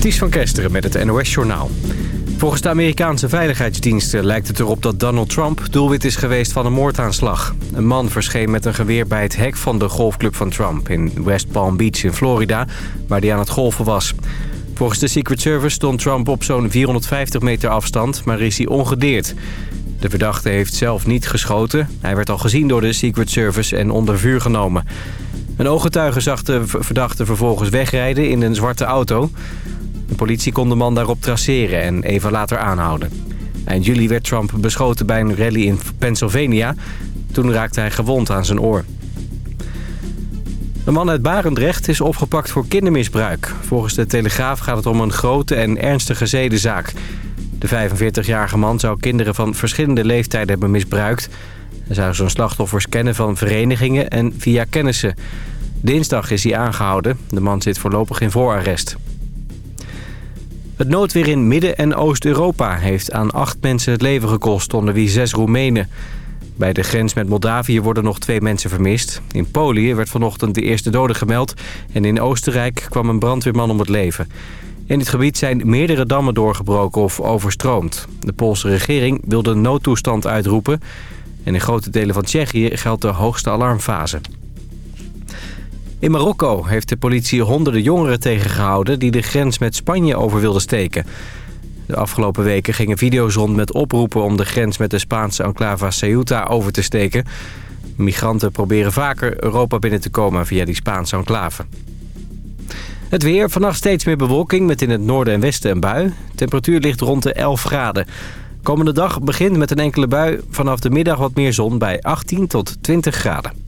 Ties van Kesteren met het NOS-journaal. Volgens de Amerikaanse veiligheidsdiensten lijkt het erop dat Donald Trump doelwit is geweest van een moordaanslag. Een man verscheen met een geweer bij het hek van de golfclub van Trump in West Palm Beach in Florida, waar hij aan het golfen was. Volgens de Secret Service stond Trump op zo'n 450 meter afstand, maar is hij ongedeerd. De verdachte heeft zelf niet geschoten. Hij werd al gezien door de Secret Service en onder vuur genomen. Een ooggetuige zag de verdachte vervolgens wegrijden in een zwarte auto. De politie kon de man daarop traceren en even later aanhouden. Eind juli werd Trump beschoten bij een rally in Pennsylvania. Toen raakte hij gewond aan zijn oor. Een man uit Barendrecht is opgepakt voor kindermisbruik. Volgens de Telegraaf gaat het om een grote en ernstige zedenzaak. De 45-jarige man zou kinderen van verschillende leeftijden hebben misbruikt. Hij zou zijn slachtoffers kennen van verenigingen en via kennissen. Dinsdag is hij aangehouden. De man zit voorlopig in voorarrest. Het noodweer in Midden- en Oost-Europa heeft aan acht mensen het leven gekost, onder wie zes Roemenen. Bij de grens met Moldavië worden nog twee mensen vermist. In Polië werd vanochtend de eerste dode gemeld en in Oostenrijk kwam een brandweerman om het leven. In het gebied zijn meerdere dammen doorgebroken of overstroomd. De Poolse regering wilde een noodtoestand uitroepen en in grote delen van Tsjechië geldt de hoogste alarmfase. In Marokko heeft de politie honderden jongeren tegengehouden... die de grens met Spanje over wilden steken. De afgelopen weken gingen video's rond met oproepen... om de grens met de Spaanse enclave Ceuta over te steken. Migranten proberen vaker Europa binnen te komen via die Spaanse enclave. Het weer, vannacht steeds meer bewolking met in het noorden en westen een bui. Temperatuur ligt rond de 11 graden. Komende dag begint met een enkele bui. Vanaf de middag wat meer zon bij 18 tot 20 graden.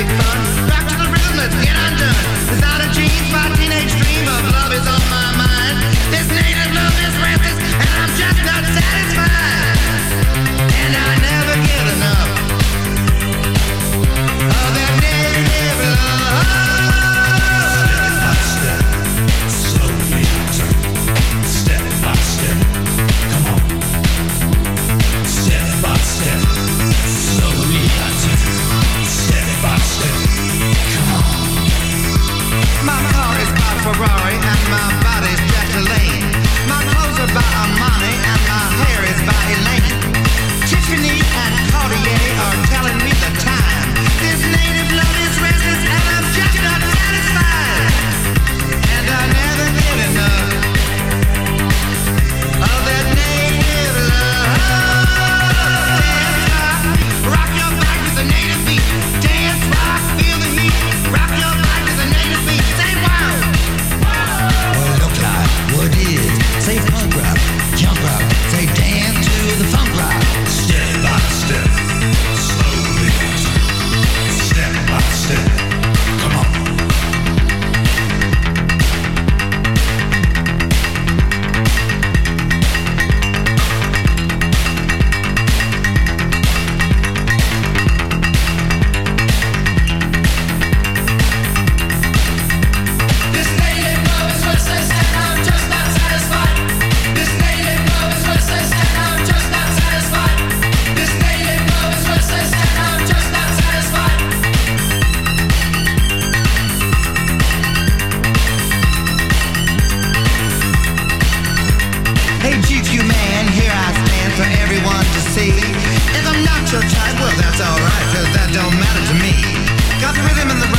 Eric Bana. your child? Well, that's alright, cause that don't matter to me. Got the rhythm and the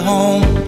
home.